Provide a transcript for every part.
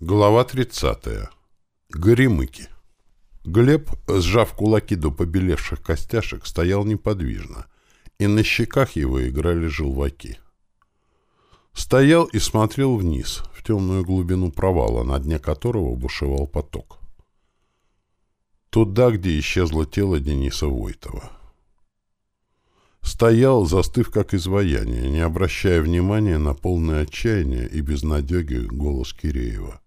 Глава 30. Горемыки. Глеб, сжав кулаки до побелевших костяшек, стоял неподвижно, и на щеках его играли желваки. Стоял и смотрел вниз, в темную глубину провала, на дне которого бушевал поток. Туда, где исчезло тело Дениса Войтова. Стоял, застыв как изваяние, не обращая внимания на полное отчаяние и безнадеги голос Киреева.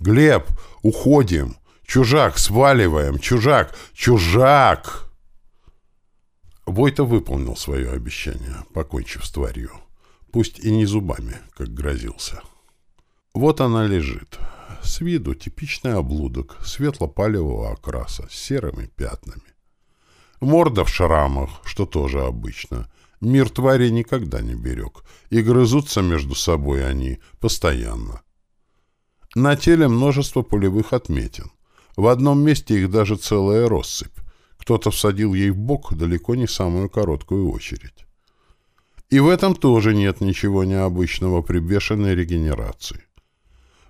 «Глеб, уходим! Чужак, сваливаем! Чужак! Чужак!» Войта выполнил свое обещание, покончив с тварью. Пусть и не зубами, как грозился. Вот она лежит. С виду типичный облудок, светло-палевого окраса, с серыми пятнами. Морда в шрамах, что тоже обычно. Мир твари никогда не берег, и грызутся между собой они постоянно. На теле множество пулевых отметин. В одном месте их даже целая россыпь. Кто-то всадил ей в бок далеко не самую короткую очередь. И в этом тоже нет ничего необычного при бешеной регенерации.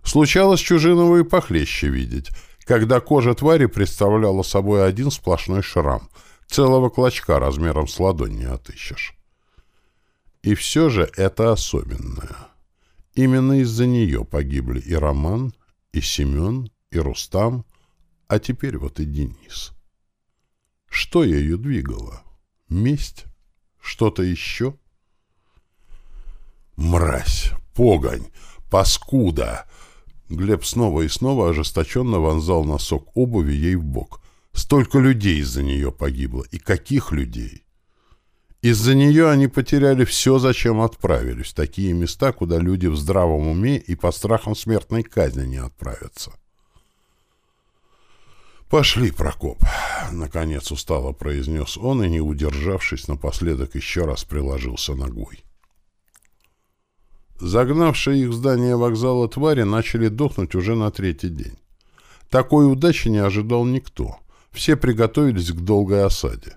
Случалось чужинову и похлеще видеть, когда кожа твари представляла собой один сплошной шрам, целого клочка размером с ладонь не отыщешь. И все же это особенное. Именно из-за нее погибли и Роман, и Семен, и Рустам, а теперь вот и Денис. Что ее двигало? Месть? Что-то еще? Мразь! Погонь! Паскуда! Глеб снова и снова ожесточенно вонзал носок обуви ей в бок. Столько людей из-за нее погибло. И каких людей? Из-за нее они потеряли все, зачем отправились, такие места, куда люди в здравом уме и по страхам смертной казни не отправятся. «Пошли, Прокоп!» — наконец устало произнес он и, не удержавшись, напоследок еще раз приложился ногой. Загнавшие их в здание вокзала твари начали дохнуть уже на третий день. Такой удачи не ожидал никто. Все приготовились к долгой осаде.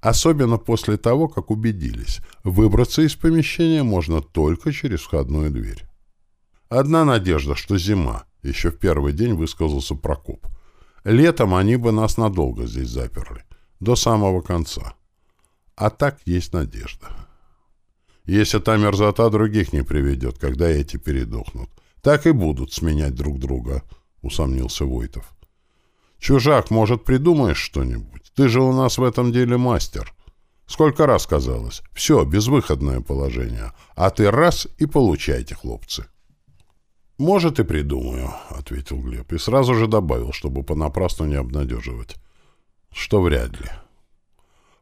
Особенно после того, как убедились, выбраться из помещения можно только через входную дверь. Одна надежда, что зима. Еще в первый день высказался Прокоп. Летом они бы нас надолго здесь заперли. До самого конца. А так есть надежда. Если та мерзота других не приведет, когда эти передохнут, так и будут сменять друг друга, усомнился Войтов. Чужак, может, придумаешь что-нибудь? Ты же у нас в этом деле мастер. Сколько раз казалось. Все, безвыходное положение. А ты раз и получайте, хлопцы. «Может, и придумаю», — ответил Глеб, и сразу же добавил, чтобы понапрасну не обнадеживать. «Что вряд ли».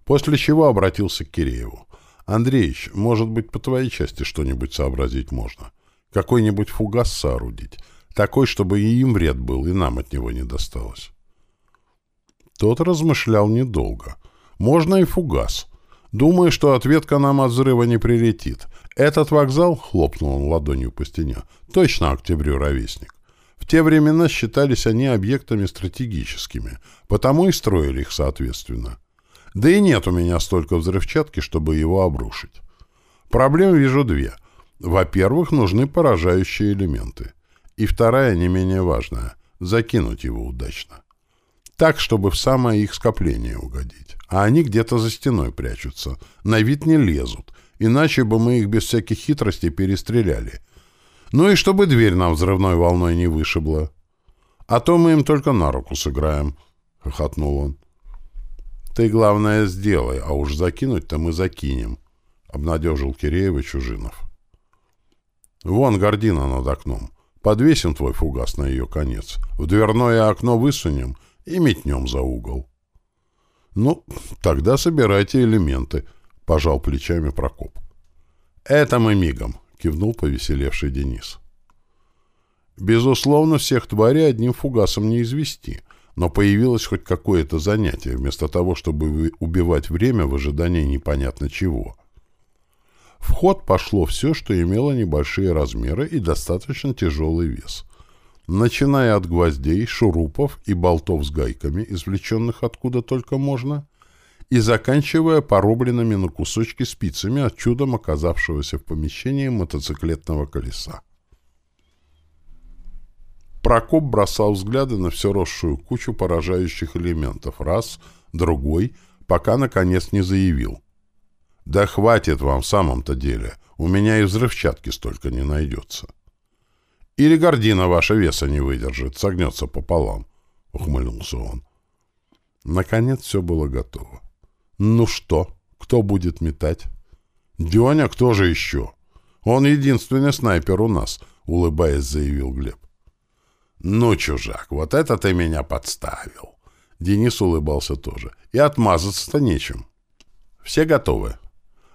После чего обратился к Кирееву. «Андреич, может быть, по твоей части что-нибудь сообразить можно? Какой-нибудь фугас соорудить? Такой, чтобы и им вред был, и нам от него не досталось». Тот размышлял недолго. Можно и фугас. Думаю, что ответка нам от взрыва не прилетит. Этот вокзал, хлопнул он ладонью по стене, точно октябрю ровесник. В те времена считались они объектами стратегическими, потому и строили их соответственно. Да и нет у меня столько взрывчатки, чтобы его обрушить. Проблем вижу две. Во-первых, нужны поражающие элементы. И вторая, не менее важная, закинуть его удачно так, чтобы в самое их скопление угодить. А они где-то за стеной прячутся, на вид не лезут, иначе бы мы их без всяких хитростей перестреляли. Ну и чтобы дверь нам взрывной волной не вышибла. А то мы им только на руку сыграем, — хохотнул он. Ты, главное, сделай, а уж закинуть-то мы закинем, — обнадежил Киреева Чужинов. Вон гордина над окном. Подвесим твой фугас на ее конец. В дверное окно высунем — и метнем за угол. — Ну, тогда собирайте элементы, — пожал плечами Прокоп. — Это мы мигом, — кивнул повеселевший Денис. Безусловно, всех тварей одним фугасом не извести, но появилось хоть какое-то занятие, вместо того, чтобы убивать время в ожидании непонятно чего. В ход пошло все, что имело небольшие размеры и достаточно тяжелый вес — начиная от гвоздей, шурупов и болтов с гайками, извлеченных откуда только можно, и заканчивая порубленными на кусочки спицами от чудом оказавшегося в помещении мотоциклетного колеса. Прокоп бросал взгляды на все росшую кучу поражающих элементов. Раз, другой, пока, наконец, не заявил. «Да хватит вам в самом-то деле. У меня и взрывчатки столько не найдется». «Или гордина ваша веса не выдержит, согнется пополам», — ухмыльнулся он. Наконец все было готово. «Ну что, кто будет метать?» «Деня, кто же еще?» «Он единственный снайпер у нас», — улыбаясь, заявил Глеб. «Ну, чужак, вот это ты меня подставил!» Денис улыбался тоже. «И отмазаться-то нечем». «Все готовы?»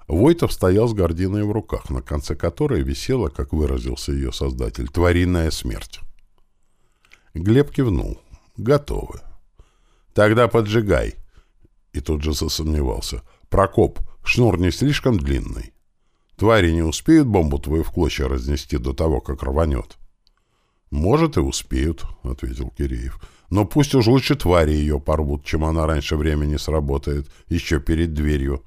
Войтов стоял с гординой в руках, на конце которой висела, как выразился ее создатель, тваринная смерть. Глеб кивнул. «Готовы». «Тогда поджигай». И тут же засомневался. «Прокоп, шнур не слишком длинный. Твари не успеют бомбу твою в клочья разнести до того, как рванет». «Может, и успеют», — ответил Киреев. «Но пусть уж лучше твари ее порвут, чем она раньше времени сработает, еще перед дверью».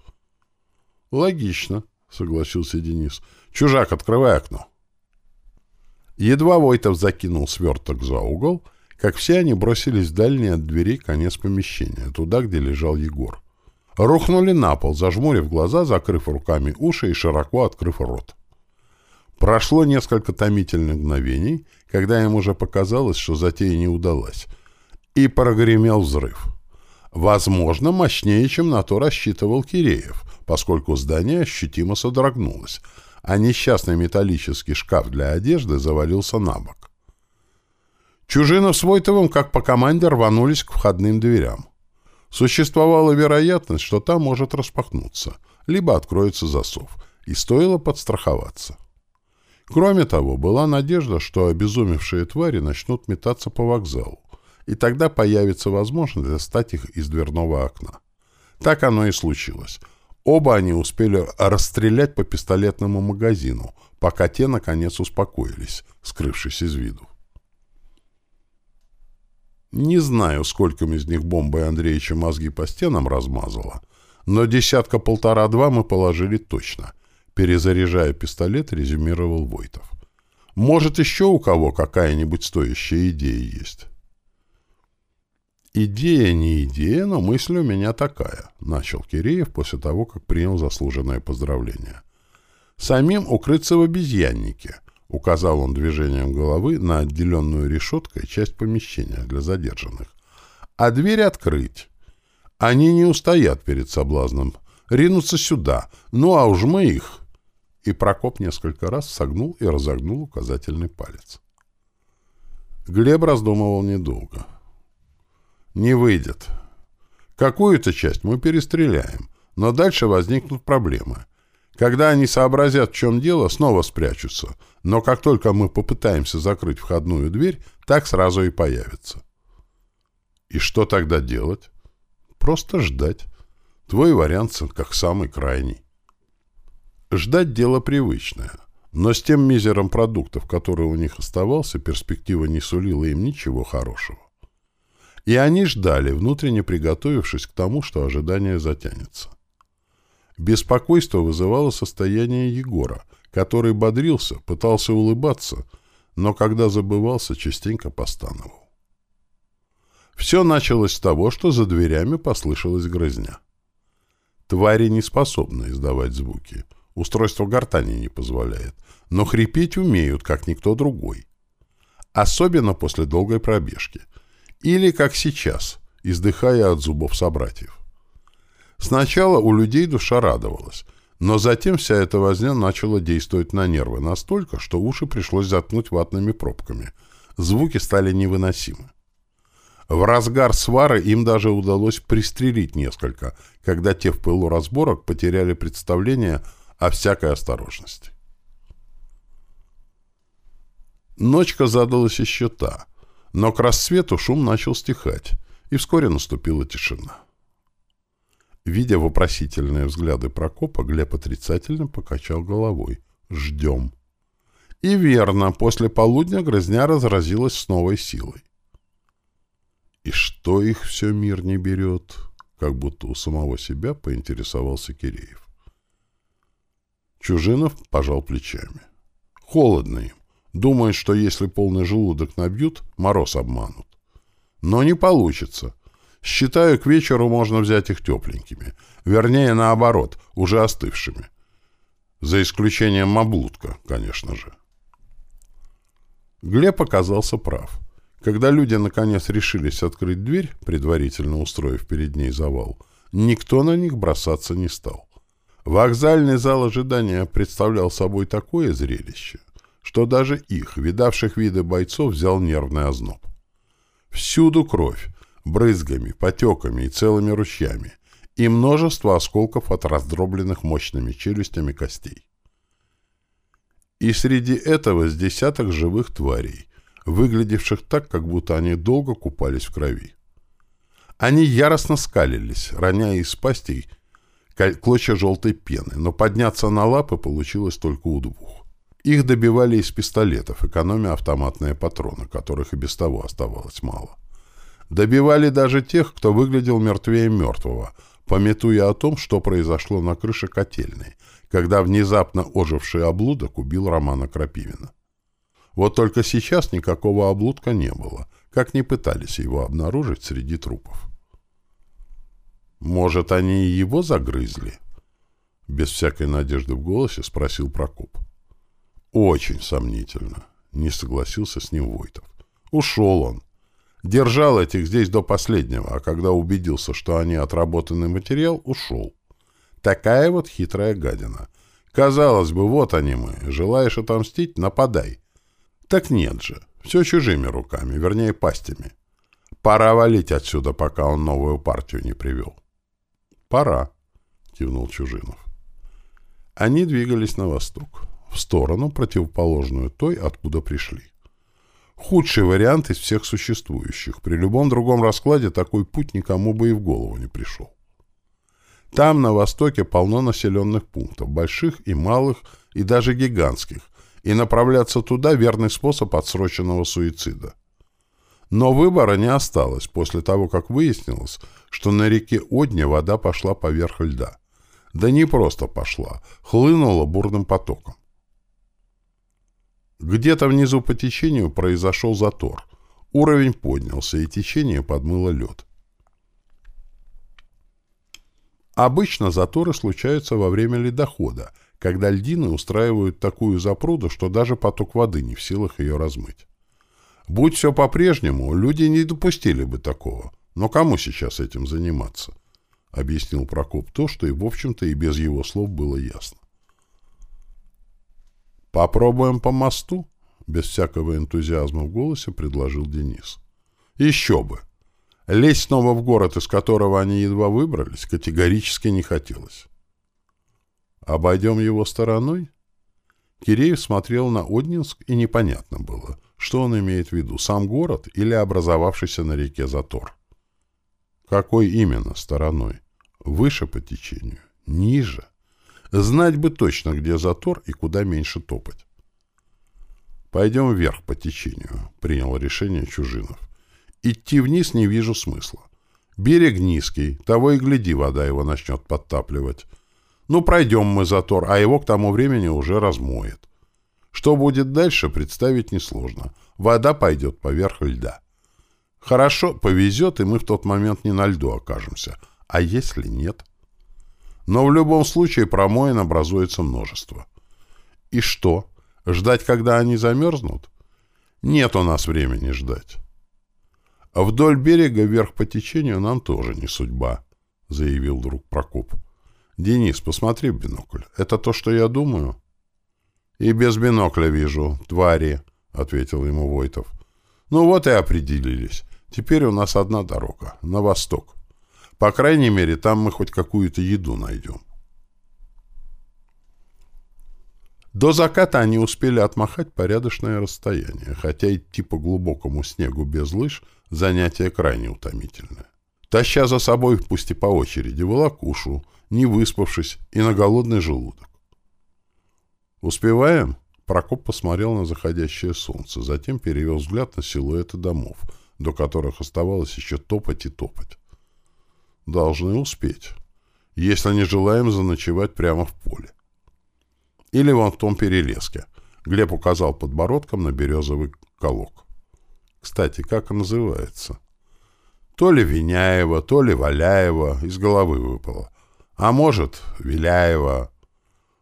«Логично», — согласился Денис. «Чужак, открывай окно». Едва Войтов закинул сверток за угол, как все они бросились в дальний от дверей конец помещения, туда, где лежал Егор. Рухнули на пол, зажмурив глаза, закрыв руками уши и широко открыв рот. Прошло несколько томительных мгновений, когда им уже показалось, что затея не удалась, и прогремел взрыв. Возможно, мощнее, чем на то рассчитывал Киреев, поскольку здание ощутимо содрогнулось, а несчастный металлический шкаф для одежды завалился на бок. Чужинов с Войтовым, как по команде, рванулись к входным дверям. Существовала вероятность, что там может распахнуться, либо откроется засов, и стоило подстраховаться. Кроме того, была надежда, что обезумевшие твари начнут метаться по вокзалу, и тогда появится возможность достать их из дверного окна. Так оно и случилось. Оба они успели расстрелять по пистолетному магазину, пока те, наконец, успокоились, скрывшись из виду. Не знаю, скольким из них бомбой Андреевича мозги по стенам размазала, но десятка-полтора-два мы положили точно — Перезаряжая пистолет, резюмировал Войтов. «Может, еще у кого какая-нибудь стоящая идея есть?» «Идея не идея, но мысль у меня такая», — начал Киреев после того, как принял заслуженное поздравление. «Самим укрыться в обезьяннике», — указал он движением головы на отделенную решеткой часть помещения для задержанных. «А дверь открыть. Они не устоят перед соблазном. Ринутся сюда. Ну а уж мы их...» и Прокоп несколько раз согнул и разогнул указательный палец. Глеб раздумывал недолго. «Не выйдет. Какую-то часть мы перестреляем, но дальше возникнут проблемы. Когда они сообразят, в чем дело, снова спрячутся, но как только мы попытаемся закрыть входную дверь, так сразу и появятся». «И что тогда делать?» «Просто ждать. Твой вариант как самый крайний». Ждать дело привычное. Но с тем мизером продуктов, который у них оставался, перспектива не сулила им ничего хорошего. И они ждали, внутренне приготовившись к тому, что ожидание затянется. Беспокойство вызывало состояние Егора, который бодрился, пытался улыбаться, но когда забывался, частенько постановал. Все началось с того, что за дверями послышалась грызня. Твари не способны издавать звуки — Устройство гортани не позволяет. Но хрипеть умеют, как никто другой. Особенно после долгой пробежки. Или, как сейчас, издыхая от зубов собратьев. Сначала у людей душа радовалась, но затем вся эта возня начала действовать на нервы настолько, что уши пришлось заткнуть ватными пробками. Звуки стали невыносимы. В разгар свары им даже удалось пристрелить несколько, когда те в пылу разборок потеряли представление о всякой осторожности. Ночка задалась еще та, но к рассвету шум начал стихать, и вскоре наступила тишина. Видя вопросительные взгляды Прокопа, Глеб отрицательно покачал головой. «Ждем». И верно, после полудня грызня разразилась с новой силой. «И что их все мир не берет?» Как будто у самого себя поинтересовался Киреев. Чужинов пожал плечами. Холодно им. Думают, что если полный желудок набьют, мороз обманут. Но не получится. Считаю, к вечеру можно взять их тепленькими. Вернее, наоборот, уже остывшими. За исключением маблудка, конечно же. Глеб оказался прав. Когда люди наконец решились открыть дверь, предварительно устроив перед ней завал, никто на них бросаться не стал. Вокзальный зал ожидания представлял собой такое зрелище, что даже их, видавших виды бойцов, взял нервный озноб. Всюду кровь, брызгами, потеками и целыми ручьями, и множество осколков от раздробленных мощными челюстями костей. И среди этого с десяток живых тварей, выглядевших так, как будто они долго купались в крови. Они яростно скалились, роняя из пастей клочья желтой пены, но подняться на лапы получилось только у двух. Их добивали из пистолетов, экономя автоматные патроны, которых и без того оставалось мало. Добивали даже тех, кто выглядел мертвее мертвого, пометуя о том, что произошло на крыше котельной, когда внезапно оживший облудок убил Романа Крапивина. Вот только сейчас никакого облудка не было, как не пытались его обнаружить среди трупов. «Может, они и его загрызли?» Без всякой надежды в голосе спросил Прокоп. Очень сомнительно. Не согласился с ним Войтов. Ушел он. Держал этих здесь до последнего, а когда убедился, что они отработанный материал, ушел. Такая вот хитрая гадина. Казалось бы, вот они мы. Желаешь отомстить — нападай. Так нет же. Все чужими руками, вернее, пастями. Пора валить отсюда, пока он новую партию не привел. Пора, кивнул Чужинов. Они двигались на восток в сторону, противоположную той, откуда пришли. Худший вариант из всех существующих. При любом другом раскладе такой путь никому бы и в голову не пришел. Там, на востоке, полно населенных пунктов, больших и малых, и даже гигантских, и направляться туда – верный способ отсроченного суицида. Но выбора не осталось после того, как выяснилось, что на реке Одне вода пошла поверх льда. Да не просто пошла, хлынула бурным потоком. Где-то внизу по течению произошел затор. Уровень поднялся, и течение подмыло лед. Обычно заторы случаются во время ледохода, когда льдины устраивают такую запруду, что даже поток воды не в силах ее размыть. Будь все по-прежнему, люди не допустили бы такого. Но кому сейчас этим заниматься? — объяснил Прокоп то, что и, в общем-то, и без его слов было ясно. «Попробуем по мосту?» — без всякого энтузиазма в голосе предложил Денис. «Еще бы! Лезть снова в город, из которого они едва выбрались, категорически не хотелось». «Обойдем его стороной?» Киреев смотрел на Однинск, и непонятно было, что он имеет в виду, сам город или образовавшийся на реке затор. Какой именно стороной? Выше по течению? Ниже? Знать бы точно, где затор и куда меньше топать. «Пойдем вверх по течению», — принял решение Чужинов. «Идти вниз не вижу смысла. Берег низкий, того и гляди, вода его начнет подтапливать. Ну, пройдем мы затор, а его к тому времени уже размоет. Что будет дальше, представить несложно. Вода пойдет поверх льда. Хорошо, повезет, и мы в тот момент не на льду окажемся. А если нет?» Но в любом случае промоин образуется множество. И что? Ждать, когда они замерзнут? Нет у нас времени ждать. А вдоль берега вверх по течению нам тоже не судьба, заявил друг Прокоп. Денис, посмотри в бинокль. Это то, что я думаю? И без бинокля вижу, твари, ответил ему Войтов. Ну вот и определились. Теперь у нас одна дорога, на восток. По крайней мере, там мы хоть какую-то еду найдем. До заката они успели отмахать порядочное расстояние, хотя идти по глубокому снегу без лыж — занятие крайне утомительное. Таща за собой, пусть и по очереди, волокушу, не выспавшись и на голодный желудок. «Успеваем?» Прокоп посмотрел на заходящее солнце, затем перевел взгляд на силуэты домов, до которых оставалось еще топать и топать. Должны успеть, если не желаем заночевать прямо в поле. Или вон в том перелеске. Глеб указал подбородком на березовый колок. Кстати, как он называется? То ли Виняева, то ли Валяева, из головы выпало. А может, Виляева.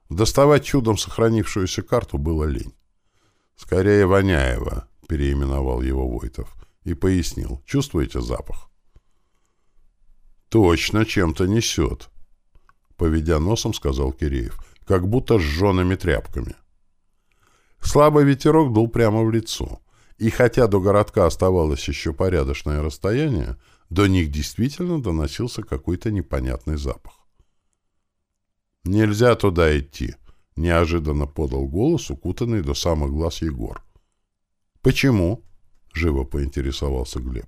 Доставать чудом сохранившуюся карту было лень. Скорее, Воняева, переименовал его Войтов и пояснил. Чувствуете запах? Точно чем-то несет. Поведя носом, сказал Киреев. Как будто с жжеными тряпками. Слабый ветерок дул прямо в лицо. И хотя до городка оставалось еще порядочное расстояние, до них действительно доносился какой-то непонятный запах. «Нельзя туда идти», — неожиданно подал голос, укутанный до самых глаз Егор. «Почему?» — живо поинтересовался Глеб.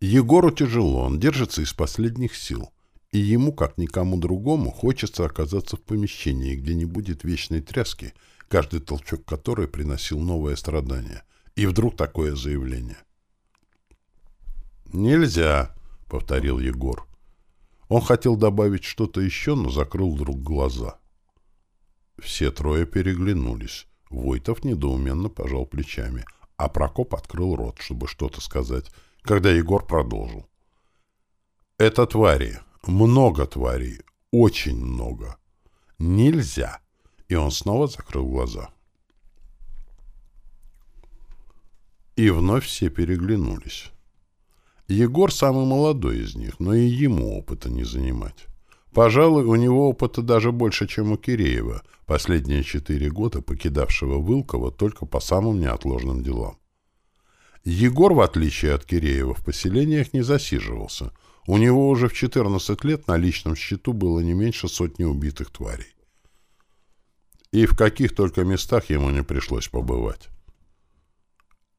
Егору тяжело, он держится из последних сил. И ему, как никому другому, хочется оказаться в помещении, где не будет вечной тряски, каждый толчок которой приносил новое страдание. И вдруг такое заявление. «Нельзя», — повторил Егор. Он хотел добавить что-то еще, но закрыл вдруг глаза. Все трое переглянулись. Войтов недоуменно пожал плечами, а Прокоп открыл рот, чтобы что-то сказать, когда Егор продолжил. «Это твари. Много тварей. Очень много. Нельзя». И он снова закрыл глаза. И вновь все переглянулись. Егор самый молодой из них, но и ему опыта не занимать. Пожалуй, у него опыта даже больше, чем у Киреева, последние четыре года покидавшего Вылково только по самым неотложным делам. Егор, в отличие от Киреева, в поселениях не засиживался. У него уже в 14 лет на личном счету было не меньше сотни убитых тварей. И в каких только местах ему не пришлось побывать.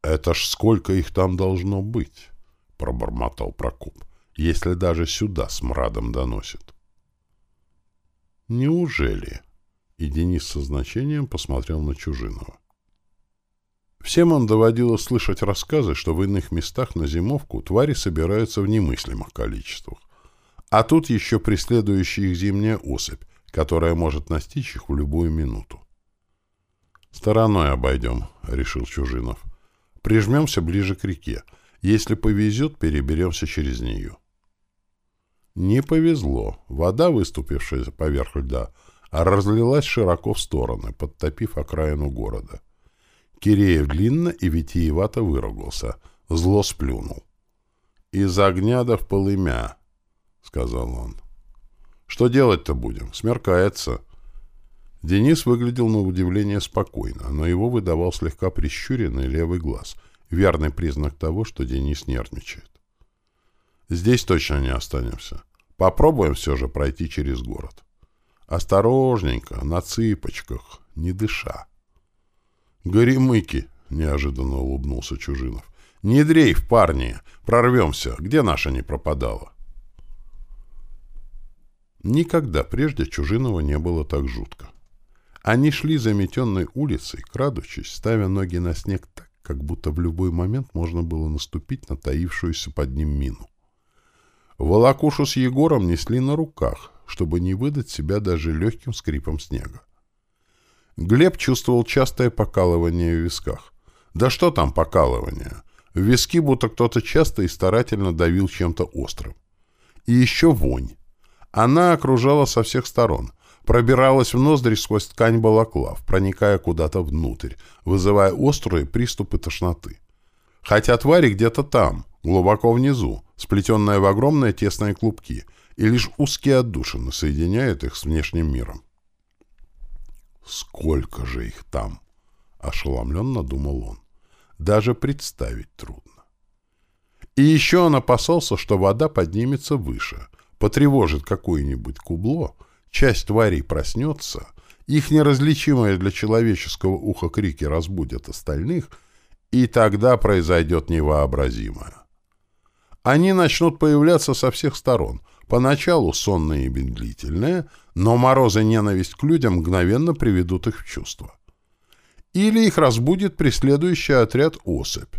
«Это ж сколько их там должно быть!» — пробормотал Прокоп. «Если даже сюда с мрадом доносит». «Неужели?» И Денис со значением посмотрел на Чужинова. Всем он доводилось слышать рассказы, что в иных местах на зимовку твари собираются в немыслимых количествах. А тут еще преследующая их зимняя особь, которая может настичь их в любую минуту. «Стороной обойдем», — решил Чужинов. Прижмемся ближе к реке. Если повезет, переберемся через нее. Не повезло. Вода, выступившая поверх льда, разлилась широко в стороны, подтопив окраину города. Киреев длинно и витиевато выругался. Зло сплюнул. «Из огня да в полымя», — сказал он. «Что делать-то будем? Смеркается». Денис выглядел на удивление спокойно, но его выдавал слегка прищуренный левый глаз, верный признак того, что Денис нервничает. «Здесь точно не останемся. Попробуем все же пройти через город. Осторожненько, на цыпочках, не дыша». «Горемыки!» — неожиданно улыбнулся Чужинов. «Не дрейф, парни! Прорвемся! Где наша не пропадала?» Никогда прежде Чужинова не было так жутко. Они шли заметенной улицей, крадучись, ставя ноги на снег так, как будто в любой момент можно было наступить на таившуюся под ним мину. Волокушу с Егором несли на руках, чтобы не выдать себя даже легким скрипом снега. Глеб чувствовал частое покалывание в висках. Да что там покалывание? В виски будто кто-то часто и старательно давил чем-то острым. И еще вонь. Она окружала со всех сторон, пробиралась в ноздри сквозь ткань балаклав, проникая куда-то внутрь, вызывая острые приступы тошноты. Хотя твари где-то там, глубоко внизу, сплетенные в огромные тесные клубки, и лишь узкие отдушины соединяют их с внешним миром. «Сколько же их там?» — ошеломленно думал он. «Даже представить трудно». И еще он опасался, что вода поднимется выше, потревожит какое-нибудь кубло — Часть тварей проснется, их неразличимые для человеческого уха крики разбудят остальных, и тогда произойдет невообразимое. Они начнут появляться со всех сторон, поначалу сонные и медлительные, но морозы ненависть к людям мгновенно приведут их в чувство. Или их разбудит преследующий отряд особь.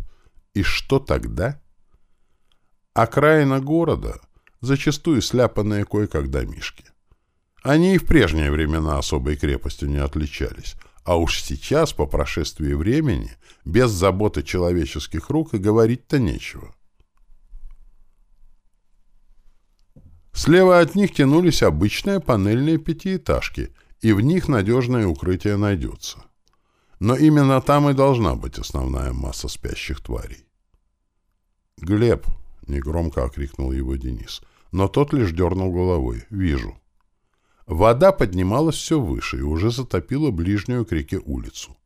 И что тогда? Окраина города, зачастую сляпанные кое-как домишки. Они и в прежние времена особой крепостью не отличались, А уж сейчас, по прошествии времени, без заботы человеческих рук и говорить-то нечего. Слева от них тянулись обычные панельные пятиэтажки, и в них надежное укрытие найдется. Но именно там и должна быть основная масса спящих тварей. «Глеб!» — негромко окрикнул его Денис. Но тот лишь дернул головой. «Вижу». Вода поднималась все выше и уже затопила ближнюю к реке улицу.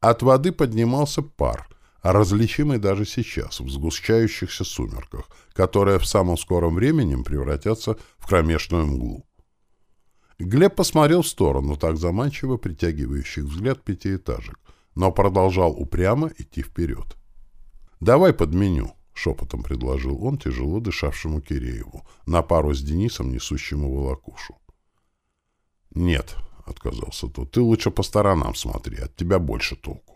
От воды поднимался пар, различимый даже сейчас, в сгущающихся сумерках, которые в самом скором времени превратятся в кромешную мглу. Глеб посмотрел в сторону, так заманчиво притягивающих взгляд пятиэтажек, но продолжал упрямо идти вперед. «Давай подменю», — шепотом предложил он тяжело дышавшему Кирееву, на пару с Денисом, несущему волокушу. «Нет», — отказался тот, — «ты лучше по сторонам смотри, от тебя больше толку».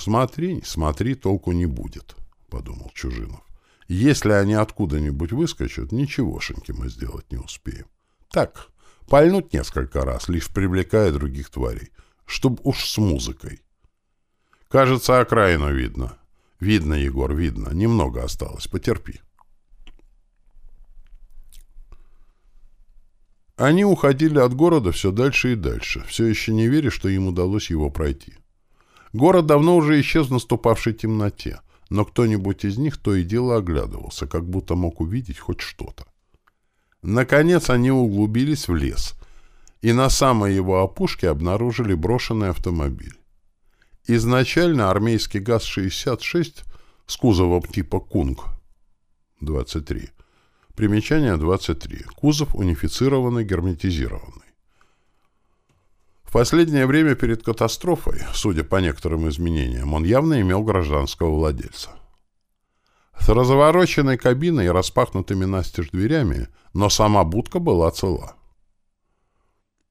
«Смотри, смотри, толку не будет», — подумал Чужинов. «Если они откуда-нибудь выскочат, ничегошеньки мы сделать не успеем. Так, пальнуть несколько раз, лишь привлекая других тварей, чтоб уж с музыкой. Кажется, окраину видно. Видно, Егор, видно. Немного осталось, потерпи». Они уходили от города все дальше и дальше, все еще не веря, что им удалось его пройти. Город давно уже исчез в наступавшей темноте, но кто-нибудь из них то и дело оглядывался, как будто мог увидеть хоть что-то. Наконец они углубились в лес, и на самой его опушке обнаружили брошенный автомобиль. Изначально армейский ГАЗ-66 с кузовом типа «Кунг» 23 Примечание 23. Кузов унифицированный, герметизированный. В последнее время перед катастрофой, судя по некоторым изменениям, он явно имел гражданского владельца. С развороченной кабиной и распахнутыми настежь дверями, но сама будка была цела.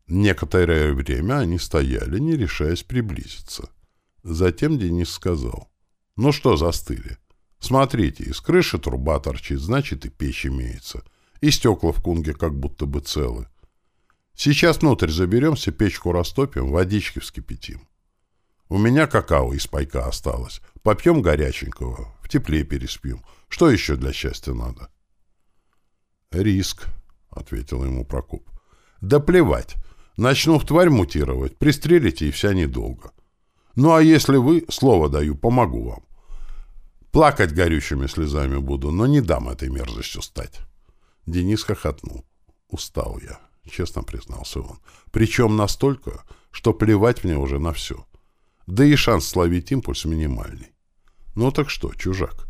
Некоторое время они стояли, не решаясь приблизиться. Затем Денис сказал, «Ну что застыли? Смотрите, из крыши труба торчит, значит и печь имеется. И стекла в кунге как будто бы целы. Сейчас внутрь заберемся, печку растопим, водички вскипятим. У меня какао из пайка осталось. Попьем горяченького, в тепле переспим. Что еще для счастья надо? Риск, — ответил ему Прокоп. Да плевать. Начну в тварь мутировать, пристрелите и вся недолго. Ну а если вы, слово даю, помогу вам. Плакать горючими слезами буду, но не дам этой мерзостью стать. Денис хохотнул. Устал я, честно признался он. Причем настолько, что плевать мне уже на все. Да и шанс словить импульс минимальный. Ну так что, чужак,